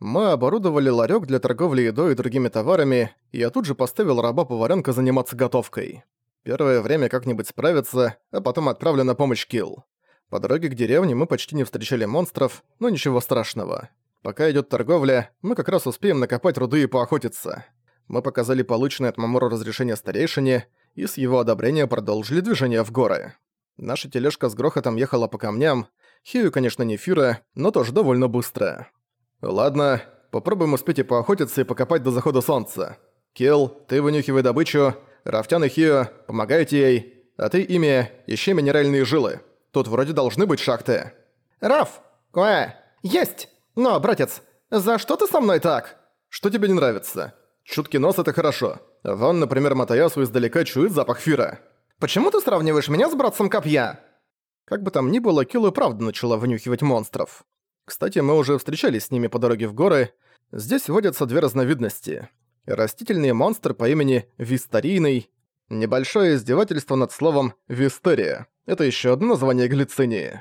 Мы оборудовали ларек для торговли едой и другими товарами, и я тут же поставил раба-поваренка заниматься готовкой. Первое время как-нибудь справиться, а потом отправлю на помощь Килл. По дороге к деревне мы почти не встречали монстров, но ничего страшного. Пока идет торговля, мы как раз успеем накопать руды и поохотиться. Мы показали полученное от Мамору разрешение старейшине, и с его одобрения продолжили движение в горы. Наша тележка с грохотом ехала по камням, Хию, конечно, не Фира, но тоже довольно быстро. Ладно, попробуем успеть и поохотиться и покопать до захода солнца. Килл, ты вынюхивай добычу, Рафтян и Хио, помогайте ей, а ты, имя, ищи минеральные жилы. Тут вроде должны быть шахты». «Раф! Куэ! Есть! Но, братец, за что ты со мной так?» «Что тебе не нравится? Чуткий нос — это хорошо. Вон, например, Матаясу издалека чует запах фира». «Почему ты сравниваешь меня с братцем Копья?» Как бы там ни было, Килл и правда начала внюхивать монстров. Кстати, мы уже встречались с ними по дороге в горы. Здесь водятся две разновидности. Растительный монстр по имени Вистарийный. Небольшое издевательство над словом «вистерия». Это еще одно название глицинии.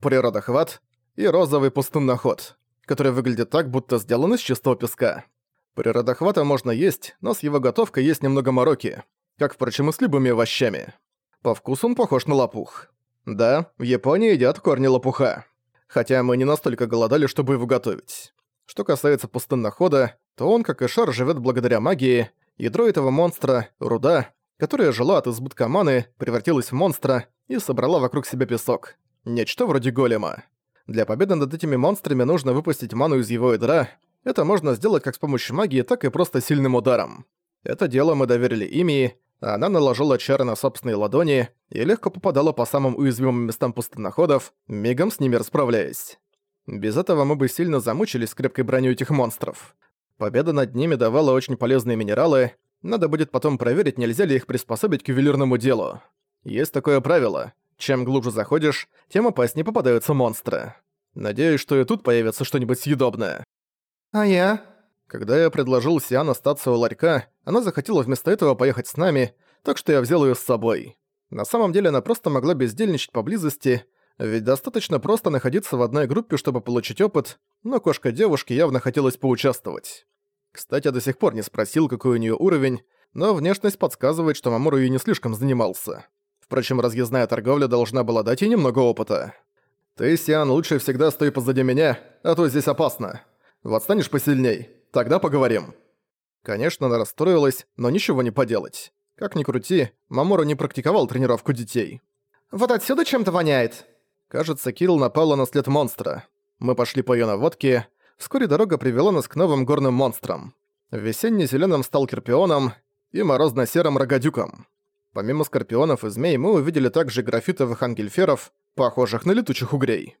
Природохват и розовый пустынноход, который выглядит так, будто сделан из чистого песка. Природохвата можно есть, но с его готовкой есть немного мороки, как, впрочем, и с любыми овощами. По вкусу он похож на лопух. Да, в Японии едят корни лопуха. Хотя мы не настолько голодали, чтобы его готовить. Что касается пустыннохода, то он, как и шар, живет благодаря магии. Ядро этого монстра — руда, которая жила от избытка маны, превратилась в монстра и собрала вокруг себя песок. Нечто вроде голема. Для победы над этими монстрами нужно выпустить ману из его ядра. Это можно сделать как с помощью магии, так и просто сильным ударом. Это дело мы доверили Имии, она наложила чары на собственные ладони и легко попадала по самым уязвимым местам пустонаходов, мигом с ними расправляясь. Без этого мы бы сильно замучились крепкой броней этих монстров. Победа над ними давала очень полезные минералы, надо будет потом проверить, нельзя ли их приспособить к ювелирному делу. Есть такое правило. Чем глубже заходишь, тем опаснее попадаются монстры. Надеюсь, что и тут появится что-нибудь съедобное. А я? Когда я предложил Сиан остаться у ларька, она захотела вместо этого поехать с нами, так что я взял её с собой. На самом деле она просто могла бездельничать поблизости, ведь достаточно просто находиться в одной группе, чтобы получить опыт, но кошка девушки явно хотелось поучаствовать. Кстати, я до сих пор не спросил, какой у неё уровень, но внешность подсказывает, что Мамору её не слишком занимался. Впрочем, разъездная торговля должна была дать ей немного опыта. «Ты, Сиан, лучше всегда стой позади меня, а то здесь опасно. Вот станешь посильней, тогда поговорим». Конечно, она расстроилась, но ничего не поделать. Как ни крути, Мамору не практиковал тренировку детей. «Вот отсюда чем-то воняет!» Кажется, Кирилл напала на след монстра. Мы пошли по её наводке. Вскоре дорога привела нас к новым горным монстрам. Весенне-зелёным сталкерпионам и морозно-серым рогадюкам. Помимо скорпионов и змей, мы увидели также графитовых ангельферов, похожих на летучих угрей.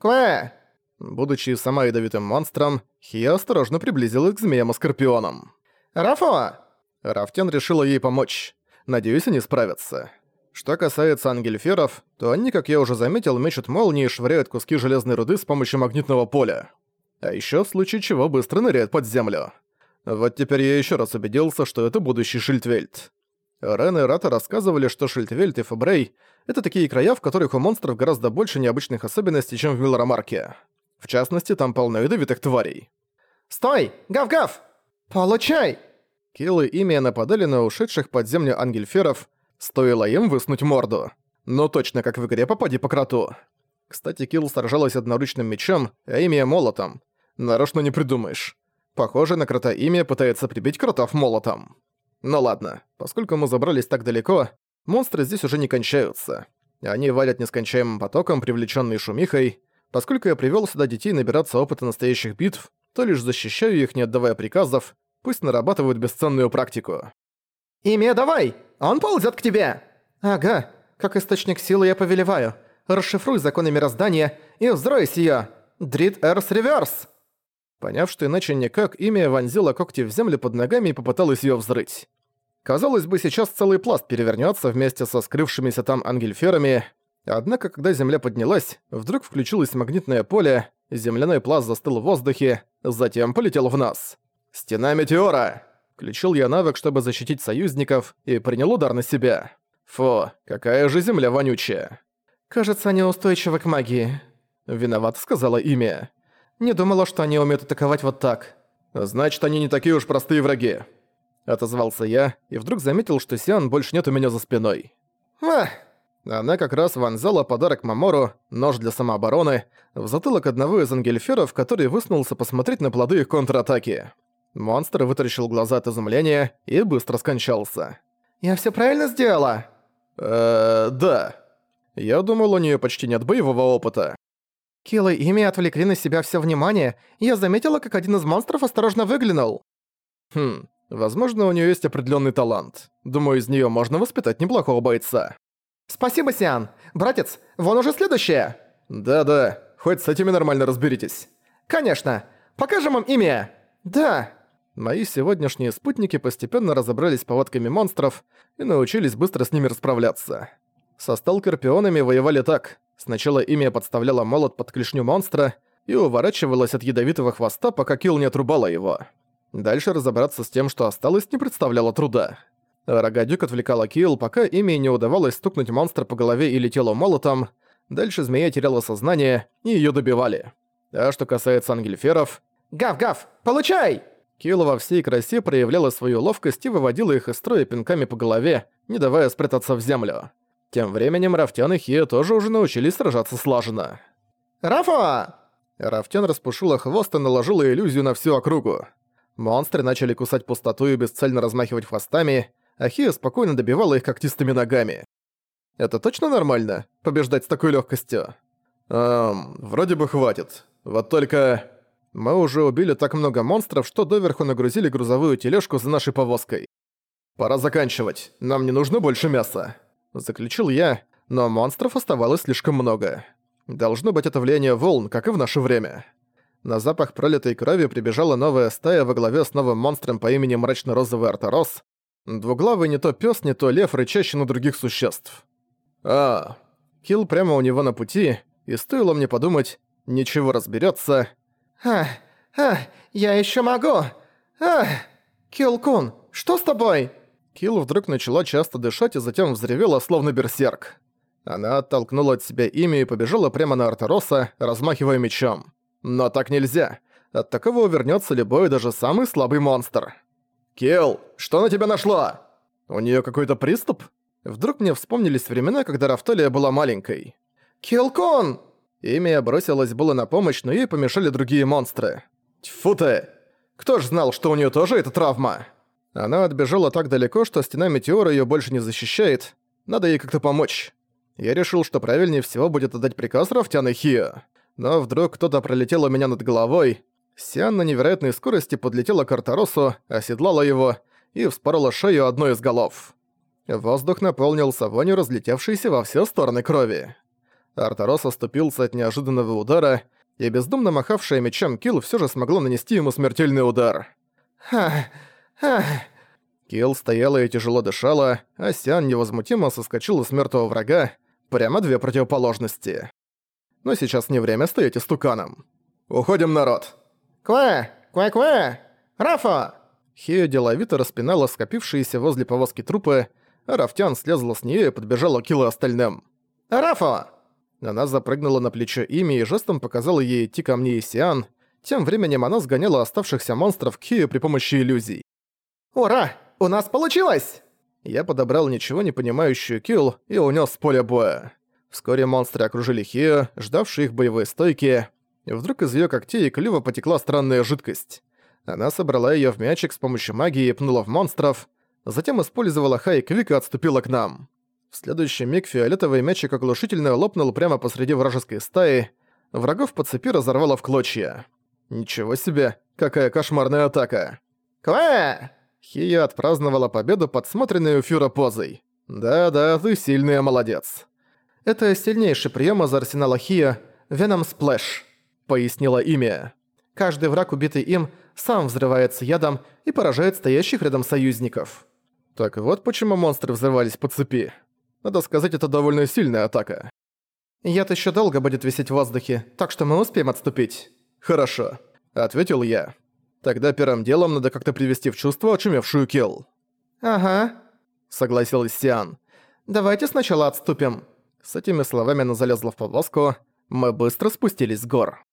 «Квэ!» Будучи сама ядовитым монстром, Хия осторожно приблизилась к змеям и скорпионам. «Рафо!» Рафтен решила ей помочь. Надеюсь, они справятся. Что касается ангельферов, то они, как я уже заметил, мечут молнии и швыряют куски железной руды с помощью магнитного поля. А ещё в случае чего быстро ныряют под землю. Вот теперь я ещё раз убедился, что это будущий Шильдвельд. Рен и Рата рассказывали, что Шильдвельд и Фабрей — это такие края, в которых у монстров гораздо больше необычных особенностей, чем в Милорамарке. В частности, там полно ядовитых тварей. «Стой! Гав-гав! Получай!» Килл и Имия нападали на ушедших под землю ангельферов, стоило им выснуть морду. Ну точно, как в игре «Попади по кроту». Кстати, Килл сражалась одноручным мечом, а Имия — молотом. Нарочно не придумаешь. Похоже, на крота Имия пытается прибить кротов молотом. Ну ладно, поскольку мы забрались так далеко, монстры здесь уже не кончаются. Они валят нескончаемым потоком, привлеченные шумихой. Поскольку я привел сюда детей набираться опыта настоящих битв, то лишь защищаю их, не отдавая приказов, пусть нарабатывают бесценную практику. «Имя давай! Он ползет к тебе!» «Ага, как источник силы я повелеваю. Расшифруй законы мироздания и взройся её! Дрит Эрс Реверс!» Поняв, что иначе никак, имя вонзила когти в землю под ногами и попыталась её взрыть. Казалось бы, сейчас целый пласт перевернётся вместе со скрывшимися там ангельферами, однако, когда земля поднялась, вдруг включилось магнитное поле, земляной пласт застыл в воздухе, затем полетел в нас. «Стена метеора!» Включил я навык, чтобы защитить союзников, и принял удар на себя. Фу, какая же земля вонючая. «Кажется, они устойчивы к магии», — виноват сказала имя. Не думала, что они умеют атаковать вот так. Значит, они не такие уж простые враги. Отозвался я, и вдруг заметил, что Сиан больше нет у меня за спиной. Ах! Она как раз вонзала подарок Мамору, нож для самообороны, в затылок одного из ангельферов, который высунулся посмотреть на плоды их контратаки. Монстр вытаращил глаза от изумления и быстро скончался. «Я всё правильно сделала?» «Эээ, да». Я думал, у неё почти нет боевого опыта. Килла и Ими отвлекли на себя всё внимание, и я заметила, как один из монстров осторожно выглянул. Хм, возможно, у неё есть определённый талант. Думаю, из неё можно воспитать неплохого бойца. «Спасибо, Сиан! Братец, вон уже следующее!» «Да-да, хоть с этими нормально разберитесь». «Конечно! Покажем им имя!» «Да!» Мои сегодняшние спутники постепенно разобрались с повадками монстров и научились быстро с ними расправляться. Со сталкерпионами воевали так. Сначала имя подставляла молот под клешню монстра и уворачивалась от ядовитого хвоста, пока Килл не отрубала его. Дальше разобраться с тем, что осталось, не представляло труда. Рогадюк отвлекала Килл, пока ими не удавалось стукнуть монстра по голове или телу молотом. Дальше змея теряла сознание, и её добивали. А что касается ангельферов... «Гав-гав! Получай!» Килл во всей красе проявляла свою ловкость и выводила их из строя пинками по голове, не давая спрятаться в землю. Тем временем Рафтян и Хия тоже уже научились сражаться слаженно. «Рафа!» Рафтян распушила хвост и наложила иллюзию на всю округу. Монстры начали кусать пустоту и бесцельно размахивать хвостами, а Хия спокойно добивала их когтистыми ногами. Это точно нормально? Побеждать с такой легкостью? Эм, вроде бы хватит. Вот только... Мы уже убили так много монстров, что доверху нагрузили грузовую тележку за нашей повозкой. Пора заканчивать. Нам не нужно больше мяса. Заключил я, но монстров оставалось слишком много. Должно быть это влияние волн, как и в наше время. На запах пролитой крови прибежала новая стая во главе с новым монстром по имени Мрачно-Розовый Артарос. Двуглавый не то пес, не то лев, рычащий на других существ. А, Килл прямо у него на пути, и стоило мне подумать, ничего разберется. «Ах, ах, я еще могу! Ах! Килл-кун, что с тобой?» Килл вдруг начала часто дышать и затем взревела, словно берсерк. Она оттолкнула от себя имя и побежала прямо на Артароса, размахивая мечом. Но так нельзя. От такого увернется любой, даже самый слабый монстр. «Килл, что на тебя нашло?» «У нее какой-то приступ?» Вдруг мне вспомнились времена, когда Рафталия была маленькой. «Килл-кун!» Имя бросилось было на помощь, но ей помешали другие монстры. Тьфу ты! Кто ж знал, что у нее тоже эта травма? Она отбежала так далеко, что стена метеора ее больше не защищает. Надо ей как-то помочь. Я решил, что правильнее всего будет отдать приказ Рафтян и Хио. Но вдруг кто-то пролетел у меня над головой. Сиан на невероятной скорости подлетела к Артаросу, оседлала его и вспорола шею одной из голов. Воздух наполнился вонью разлетевшейся во все стороны крови. Артарос оступился от неожиданного удара, и бездумно махавшая мечом Килл все же смогла нанести ему смертельный удар. «Ха! Ха!» Килл стояла и тяжело дышала, а Сиан невозмутимо соскочила с мертвого врага, прямо две противоположности. Но сейчас не время стоять истуканом. «Уходим, народ!» «Ква! Ква-ква! Рафа!» Хея деловито распинала скопившиеся возле повозки трупы, а Рафтян слезла с нее и подбежала к Киллу остальным. «Рафа!» Она запрыгнула на плечо Ими и жестом показала ей идти ко мне и Сиан. Тем временем она сгоняла оставшихся монстров к Хию при помощи иллюзий. «Ура! У нас получилось!» Я подобрал ничего не понимающую Килл и унес с поля боя. Вскоре монстры окружили Хию, ждавшие их боевые стойки. Вдруг из её когтей и клюва потекла странная жидкость. Она собрала её в мячик с помощью магии и пнула в монстров, затем использовала Хай Квик и отступила к нам. В следующий миг фиолетовый мячик оглушительно лопнул прямо посреди вражеской стаи, врагов по цепи разорвало в клочья. Ничего себе, какая кошмарная атака. «Ква!» Хия отпраздновала победу, подсмотренной у Фюра позой. «Да-да, ты сильная молодец». «Это сильнейший прием из арсенала Хия Веном Сплэш», — пояснила имя. «Каждый враг, убитый им, сам взрывается ядом и поражает стоящих рядом союзников». Так вот почему монстры взрывались по цепи. Надо сказать, это довольно сильная атака. «Яд еще долго будет висеть в воздухе, так что мы успеем отступить». «Хорошо», — ответил я. «Тогда первым делом надо как-то привести в чувство очумевшую Келл». «Ага», — согласилась Сиан. «Давайте сначала отступим». С этими словами она залезла в повозку. Мы быстро спустились с гор.